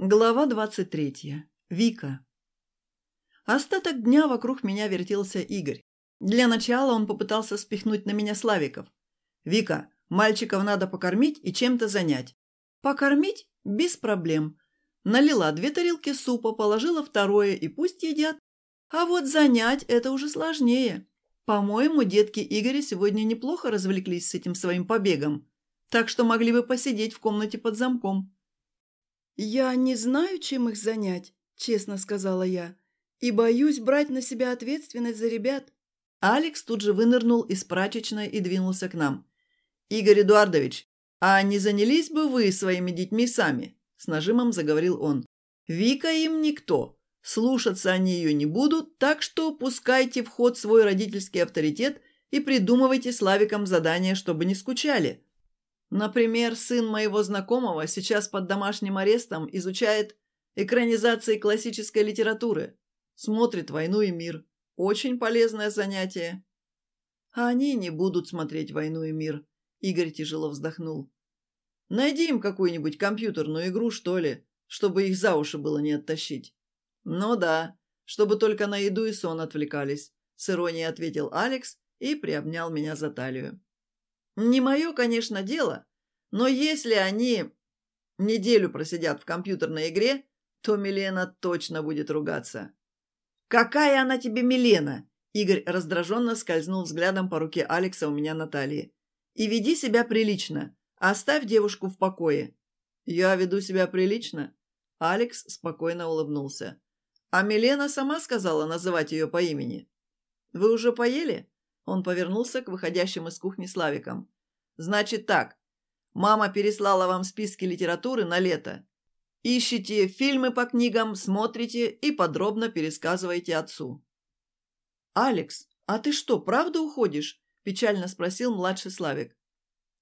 Глава двадцать третья. Вика. Остаток дня вокруг меня вертелся Игорь. Для начала он попытался спихнуть на меня Славиков. «Вика, мальчиков надо покормить и чем-то занять». «Покормить? Без проблем». Налила две тарелки супа, положила второе и пусть едят. А вот занять – это уже сложнее. По-моему, детки Игоря сегодня неплохо развлеклись с этим своим побегом. Так что могли бы посидеть в комнате под замком. «Я не знаю, чем их занять», – честно сказала я, – «и боюсь брать на себя ответственность за ребят». Алекс тут же вынырнул из прачечной и двинулся к нам. «Игорь Эдуардович, а не занялись бы вы своими детьми сами?» – с нажимом заговорил он. «Вика им никто. Слушаться они ее не будут, так что пускайте в ход свой родительский авторитет и придумывайте Славикам задание, чтобы не скучали. Например, сын моего знакомого сейчас под домашним арестом изучает экранизации классической литературы. Смотрит «Войну и мир». Очень полезное занятие. А они не будут смотреть «Войну и мир», — Игорь тяжело вздохнул. Найди им какую-нибудь компьютерную игру, что ли, чтобы их за уши было не оттащить. Ну да, чтобы только на еду и сон отвлекались, — с иронией ответил Алекс и приобнял меня за талию. Не мое, конечно, дело, но если они неделю просидят в компьютерной игре, то Милена точно будет ругаться. «Какая она тебе, Милена?» Игорь раздраженно скользнул взглядом по руке Алекса у меня на талии. «И веди себя прилично. Оставь девушку в покое». «Я веду себя прилично?» Алекс спокойно улыбнулся. «А Милена сама сказала называть ее по имени». «Вы уже поели?» Он повернулся к выходящим из кухни Славикам. «Значит так. Мама переслала вам списки литературы на лето. Ищите фильмы по книгам, смотрите и подробно пересказывайте отцу». «Алекс, а ты что, правда уходишь?» – печально спросил младший Славик.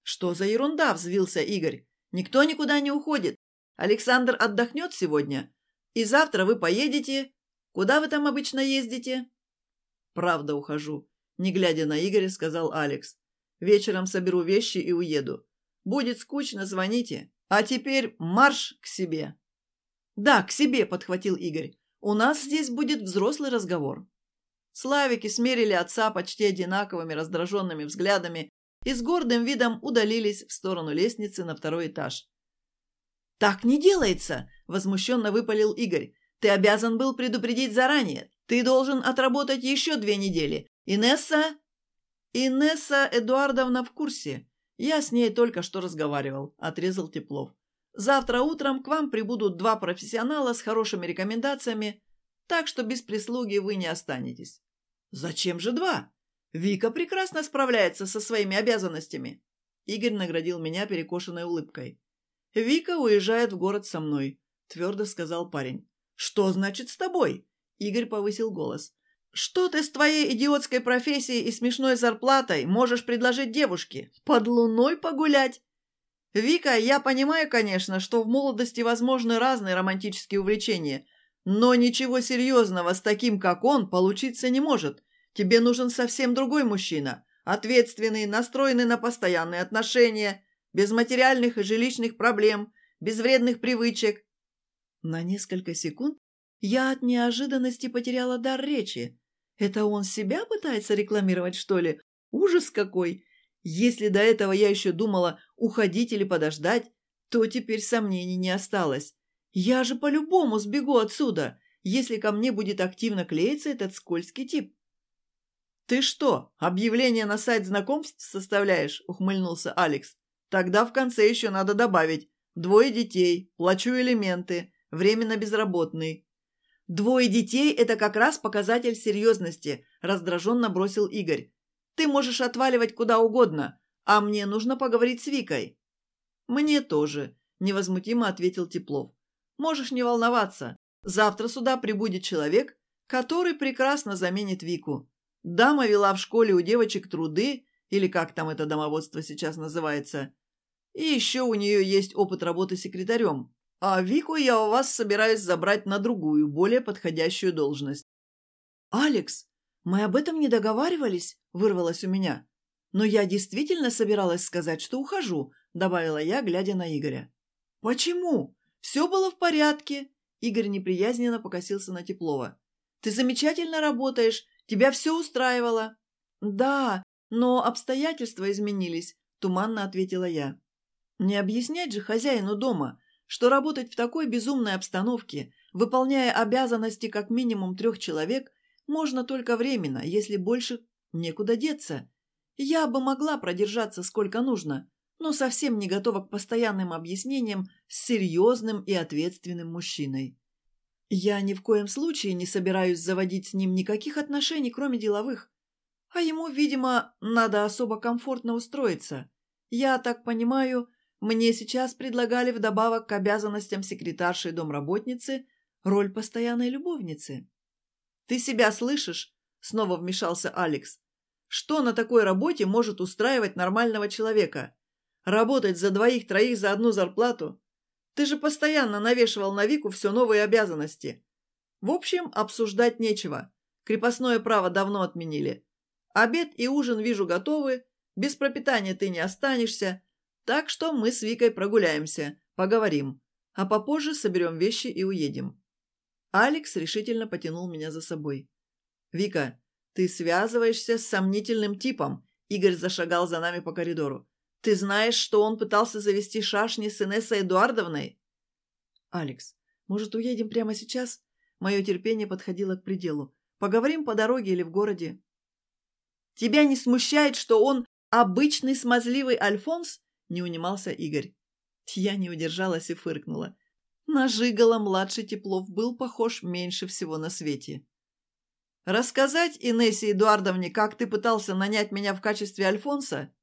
«Что за ерунда?» – взвился Игорь. «Никто никуда не уходит. Александр отдохнет сегодня, и завтра вы поедете. Куда вы там обычно ездите?» «Правда ухожу», не глядя на Игоря, сказал Алекс. «Вечером соберу вещи и уеду. Будет скучно, звоните. А теперь марш к себе!» «Да, к себе!» – подхватил Игорь. «У нас здесь будет взрослый разговор». Славики смерили отца почти одинаковыми раздраженными взглядами и с гордым видом удалились в сторону лестницы на второй этаж. «Так не делается!» – возмущенно выпалил Игорь. «Ты обязан был предупредить заранее. Ты должен отработать еще две недели, «Инесса?» «Инесса Эдуардовна в курсе. Я с ней только что разговаривал», – отрезал Теплов. «Завтра утром к вам прибудут два профессионала с хорошими рекомендациями, так что без прислуги вы не останетесь». «Зачем же два? Вика прекрасно справляется со своими обязанностями». Игорь наградил меня перекошенной улыбкой. «Вика уезжает в город со мной», – твердо сказал парень. «Что значит с тобой?» Игорь повысил голос. Что ты с твоей идиотской профессией и смешной зарплатой можешь предложить девушке? Под луной погулять? Вика, я понимаю, конечно, что в молодости возможны разные романтические увлечения, но ничего серьезного с таким, как он, получиться не может. Тебе нужен совсем другой мужчина. Ответственный, настроенный на постоянные отношения, без материальных и жилищных проблем, без вредных привычек. На несколько секунд я от неожиданности потеряла дар речи. Это он себя пытается рекламировать, что ли? Ужас какой! Если до этого я еще думала уходить или подождать, то теперь сомнений не осталось. Я же по-любому сбегу отсюда, если ко мне будет активно клеиться этот скользкий тип. «Ты что, объявление на сайт знакомств составляешь?» – ухмыльнулся Алекс. «Тогда в конце еще надо добавить. Двое детей, плачу элементы, временно безработный, «Двое детей – это как раз показатель серьезности», – раздраженно бросил Игорь. «Ты можешь отваливать куда угодно, а мне нужно поговорить с Викой». «Мне тоже», – невозмутимо ответил Теплов. «Можешь не волноваться. Завтра сюда прибудет человек, который прекрасно заменит Вику. Дама вела в школе у девочек труды, или как там это домоводство сейчас называется. И еще у нее есть опыт работы секретарем. А Вику я у вас собираюсь забрать на другую, более подходящую должность». «Алекс, мы об этом не договаривались?» – вырвалось у меня. «Но я действительно собиралась сказать, что ухожу», – добавила я, глядя на Игоря. «Почему? Все было в порядке». Игорь неприязненно покосился на Теплова. «Ты замечательно работаешь, тебя все устраивало». «Да, но обстоятельства изменились», – туманно ответила я. «Не объяснять же хозяину дома», что работать в такой безумной обстановке, выполняя обязанности как минимум трех человек, можно только временно, если больше некуда деться. Я бы могла продержаться сколько нужно, но совсем не готова к постоянным объяснениям с серьезным и ответственным мужчиной. Я ни в коем случае не собираюсь заводить с ним никаких отношений, кроме деловых. А ему, видимо, надо особо комфортно устроиться. Я так понимаю, мне сейчас предлагали вдобавок к обязанностям секретарши и домработницы роль постоянной любовницы. «Ты себя слышишь?» – снова вмешался Алекс. «Что на такой работе может устраивать нормального человека? Работать за двоих-троих за одну зарплату? Ты же постоянно навешивал на Вику все новые обязанности. В общем, обсуждать нечего. Крепостное право давно отменили. Обед и ужин, вижу, готовы. Без пропитания ты не останешься» Так что мы с Викой прогуляемся, поговорим, а попозже соберем вещи и уедем». Алекс решительно потянул меня за собой. «Вика, ты связываешься с сомнительным типом», – Игорь зашагал за нами по коридору. «Ты знаешь, что он пытался завести шашни с Инессой Эдуардовной?» «Алекс, может, уедем прямо сейчас?» Мое терпение подходило к пределу. «Поговорим по дороге или в городе?» «Тебя не смущает, что он обычный смазливый Альфонс?» Не унимался Игорь. Я не удержалась и фыркнула. На Жигала-младший Теплов был похож меньше всего на свете. «Рассказать Инессе Эдуардовне, как ты пытался нанять меня в качестве Альфонса?»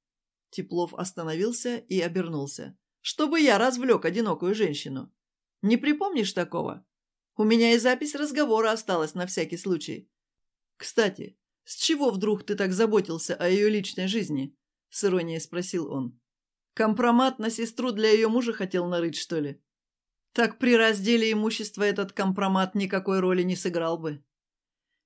Теплов остановился и обернулся. «Чтобы я развлек одинокую женщину. Не припомнишь такого? У меня и запись разговора осталась на всякий случай. Кстати, с чего вдруг ты так заботился о ее личной жизни?» С иронией спросил он. Компромат на сестру для ее мужа хотел нарыть, что ли? Так при разделе имущества этот компромат никакой роли не сыграл бы.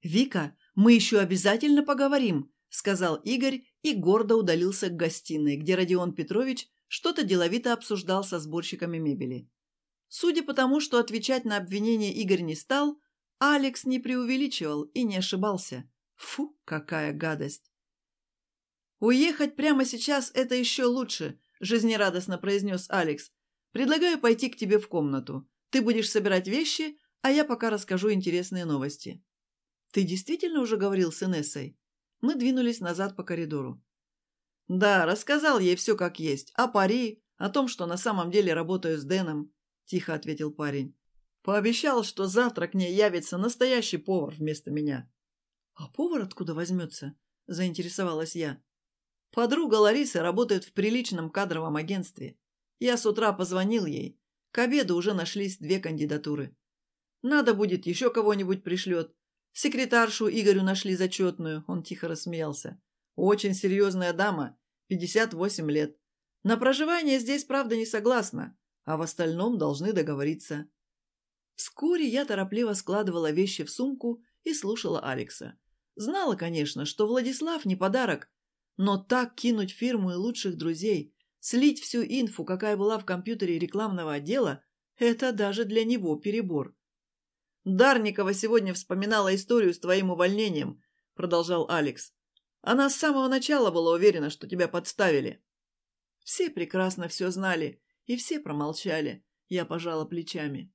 «Вика, мы еще обязательно поговорим», – сказал Игорь и гордо удалился к гостиной, где Родион Петрович что-то деловито обсуждал со сборщиками мебели. Судя по тому, что отвечать на обвинение Игорь не стал, Алекс не преувеличивал и не ошибался. Фу, какая гадость! Уехать прямо сейчас – это еще лучше – жизнерадостно произнес Алекс. Предлагаю пойти к тебе в комнату. Ты будешь собирать вещи, а я пока расскажу интересные новости». «Ты действительно уже говорил с Инессой?» Мы двинулись назад по коридору. «Да, рассказал ей все как есть. О пари, о том, что на самом деле работаю с Дэном», – тихо ответил парень. «Пообещал, что завтра к ней явится настоящий повар вместо меня». «А повар откуда возьмется?» – заинтересовалась я. Подруга Ларисы работает в приличном кадровом агентстве. Я с утра позвонил ей. К обеду уже нашлись две кандидатуры. Надо будет, еще кого-нибудь пришлет. Секретаршу Игорю нашли зачетную, он тихо рассмеялся. Очень серьезная дама, 58 лет. На проживание здесь, правда, не согласна, а в остальном должны договориться. Вскоре я торопливо складывала вещи в сумку и слушала Алекса. Знала, конечно, что Владислав не подарок, но так кинуть фирму и лучших друзей, слить всю инфу, какая была в компьютере рекламного отдела, это даже для него перебор. «Дарникова сегодня вспоминала историю с твоим увольнением», – продолжал Алекс. «Она с самого начала была уверена, что тебя подставили». Все прекрасно все знали, и все промолчали. Я пожала плечами.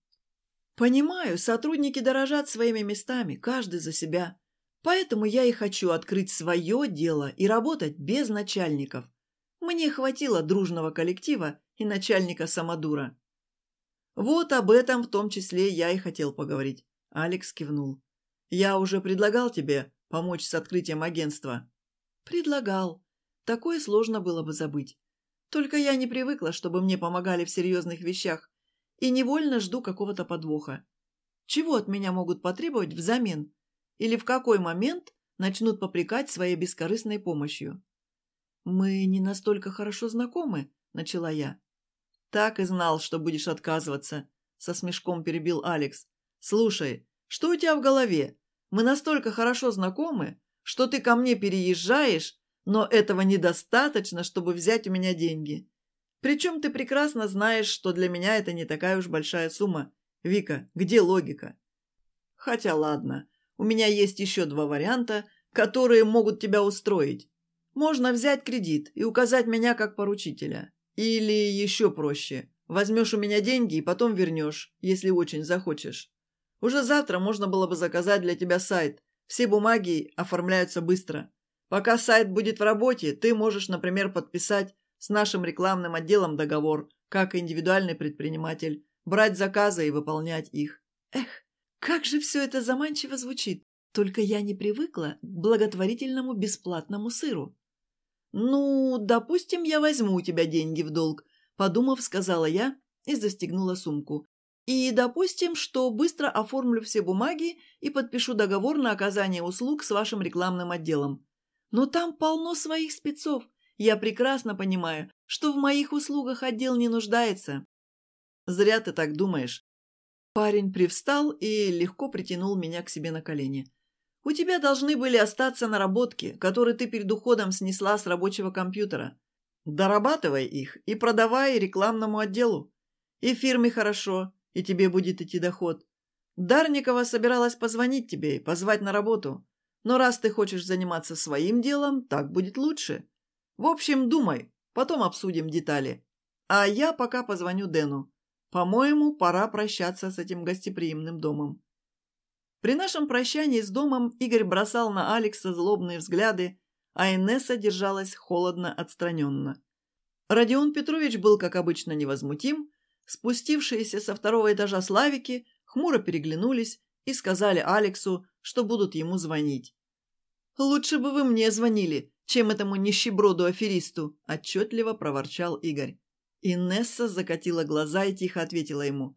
«Понимаю, сотрудники дорожат своими местами, каждый за себя. Поэтому я и хочу открыть свое дело и работать без начальников. Мне хватило дружного коллектива и начальника-самодура. Вот об этом в том числе я и хотел поговорить. Алекс кивнул. Я уже предлагал тебе помочь с открытием агентства. Предлагал. Такое сложно было бы забыть. Только я не привыкла, чтобы мне помогали в серьезных вещах, и невольно жду какого-то подвоха. Чего от меня могут потребовать взамен? или в какой момент начнут попрекать своей бескорыстной помощью. «Мы не настолько хорошо знакомы», — начала я. «Так и знал, что будешь отказываться», — со смешком перебил Алекс. «Слушай, что у тебя в голове? Мы настолько хорошо знакомы, что ты ко мне переезжаешь, но этого недостаточно, чтобы взять у меня деньги. Причем ты прекрасно знаешь, что для меня это не такая уж большая сумма. Вика, где логика?» «Хотя ладно, у меня есть еще два варианта, которые могут тебя устроить. Можно взять кредит и указать меня как поручителя. Или еще проще. Возьмешь у меня деньги и потом вернешь, если очень захочешь. Уже завтра можно было бы заказать для тебя сайт. Все бумаги оформляются быстро. Пока сайт будет в работе, ты можешь, например, подписать с нашим рекламным отделом договор, как индивидуальный предприниматель, брать заказы и выполнять их. Эх, как же все это заманчиво звучит, только я не привыкла к благотворительному бесплатному сыру. «Ну, допустим, я возьму у тебя деньги в долг», – подумав, сказала я и застегнула сумку. «И допустим, что быстро оформлю все бумаги и подпишу договор на оказание услуг с вашим рекламным отделом. Но там полно своих спецов. Я прекрасно понимаю, что в моих услугах отдел не нуждается». «Зря ты так думаешь», Парень привстал и легко притянул меня к себе на колени. «У тебя должны были остаться наработки, которые ты перед уходом снесла с рабочего компьютера. Дорабатывай их и продавай рекламному отделу. И фирме хорошо, и тебе будет идти доход. Дарникова собиралась позвонить тебе и позвать на работу. Но раз ты хочешь заниматься своим делом, так будет лучше. В общем, думай, потом обсудим детали. А я пока позвоню Дэну. По-моему, пора прощаться с этим гостеприимным домом. При нашем прощании с домом Игорь бросал на Алекса злобные взгляды, а Инесса держалась холодно отстраненно. Родион Петрович был, как обычно, невозмутим. Спустившиеся со второго этажа Славики хмуро переглянулись и сказали Алексу, что будут ему звонить. «Лучше бы вы мне звонили, чем этому нищеброду-аферисту», – отчетливо проворчал Игорь. Инесса закатила глаза и тихо ответила ему.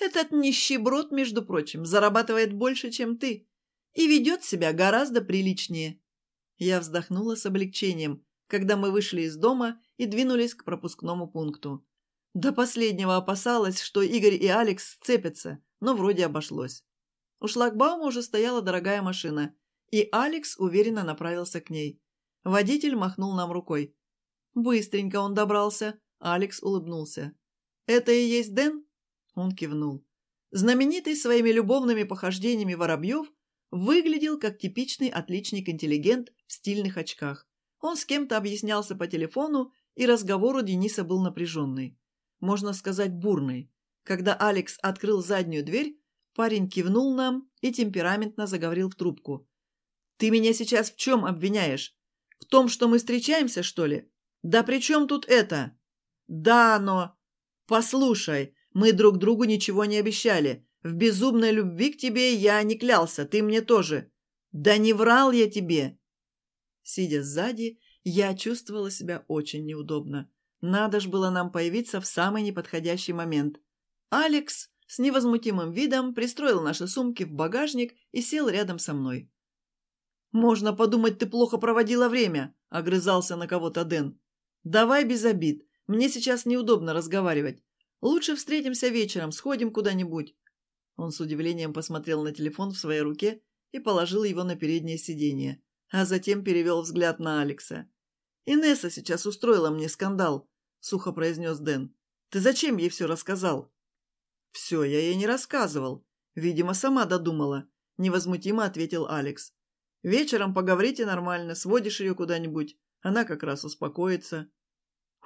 «Этот нищеброд, между прочим, зарабатывает больше, чем ты, и ведет себя гораздо приличнее». Я вздохнула с облегчением, когда мы вышли из дома и двинулись к пропускному пункту. До последнего опасалась, что Игорь и Алекс сцепятся, но вроде обошлось. У шлагбаума уже стояла дорогая машина, и Алекс уверенно направился к ней. Водитель махнул нам рукой. Быстренько он добрался, Алекс улыбнулся. «Это и есть Дэн?» Он кивнул. Знаменитый своими любовными похождениями Воробьев выглядел как типичный отличник-интеллигент в стильных очках. Он с кем-то объяснялся по телефону, и разговор у Дениса был напряженный. Можно сказать, бурный. Когда Алекс открыл заднюю дверь, парень кивнул нам и темпераментно заговорил в трубку. «Ты меня сейчас в чем обвиняешь? В том, что мы встречаемся, что ли? Да при чем тут это?» «Да, но...» «Послушай, мы друг другу ничего не обещали. В безумной любви к тебе я не клялся, ты мне тоже. Да не врал я тебе!» Сидя сзади, я чувствовала себя очень неудобно. Надо ж было нам появиться в самый неподходящий момент. Алекс с невозмутимым видом пристроил наши сумки в багажник и сел рядом со мной. «Можно подумать, ты плохо проводила время», — огрызался на кого-то Дэн. «Давай без обид. Мне сейчас неудобно разговаривать. Лучше встретимся вечером, сходим куда-нибудь». Он с удивлением посмотрел на телефон в своей руке и положил его на переднее сиденье, а затем перевел взгляд на Алекса. «Инесса сейчас устроила мне скандал», — сухо произнес Дэн. «Ты зачем ей все рассказал?» «Все я ей не рассказывал. Видимо, сама додумала», — невозмутимо ответил Алекс. «Вечером поговорите нормально, сводишь ее куда-нибудь. Она как раз успокоится».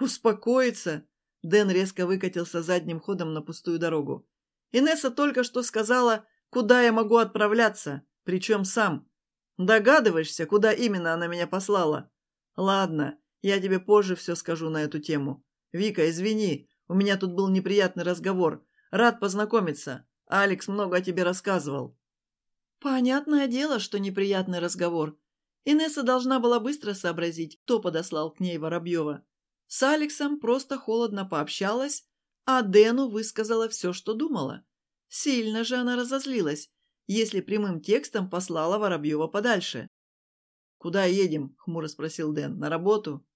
«Успокоиться!» Дэн резко выкатился задним ходом на пустую дорогу. Инесса только что сказала, куда я могу отправляться, причем сам. Догадываешься, куда именно она меня послала? Ладно, я тебе позже все скажу на эту тему. Вика, извини, у меня тут был неприятный разговор. Рад познакомиться. Алекс много о тебе рассказывал. Понятное дело, что неприятный разговор. Инесса должна была быстро сообразить, кто подослал к ней Воробьева. С Алексом просто холодно пообщалась, а Дэну высказала все, что думала. Сильно же она разозлилась, если прямым текстом послала Воробьева подальше. «Куда едем?» – хмуро спросил Дэн. «На работу?»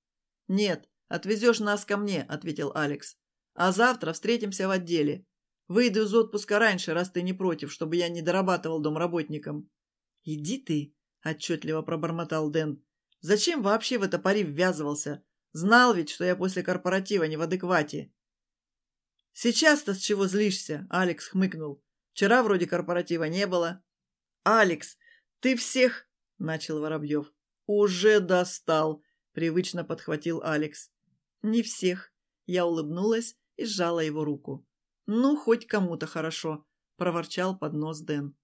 «Нет, отвезешь нас ко мне», – ответил Алекс. «А завтра встретимся в отделе. Выйду из отпуска раньше, раз ты не против, чтобы я не дорабатывал домработником». «Иди ты», – отчетливо пробормотал Дэн. «Зачем вообще в это пари ввязывался? Знал ведь, что я после корпоратива не в адеквате. Сейчас-то с чего злишься? Алекс хмыкнул. Вчера вроде корпоратива не было. Алекс, ты всех... Начал Воробьев. Уже достал, привычно подхватил Алекс. Не всех. Я улыбнулась и сжала его руку. «Ну, хоть кому-то хорошо», – проворчал под нос Дэн.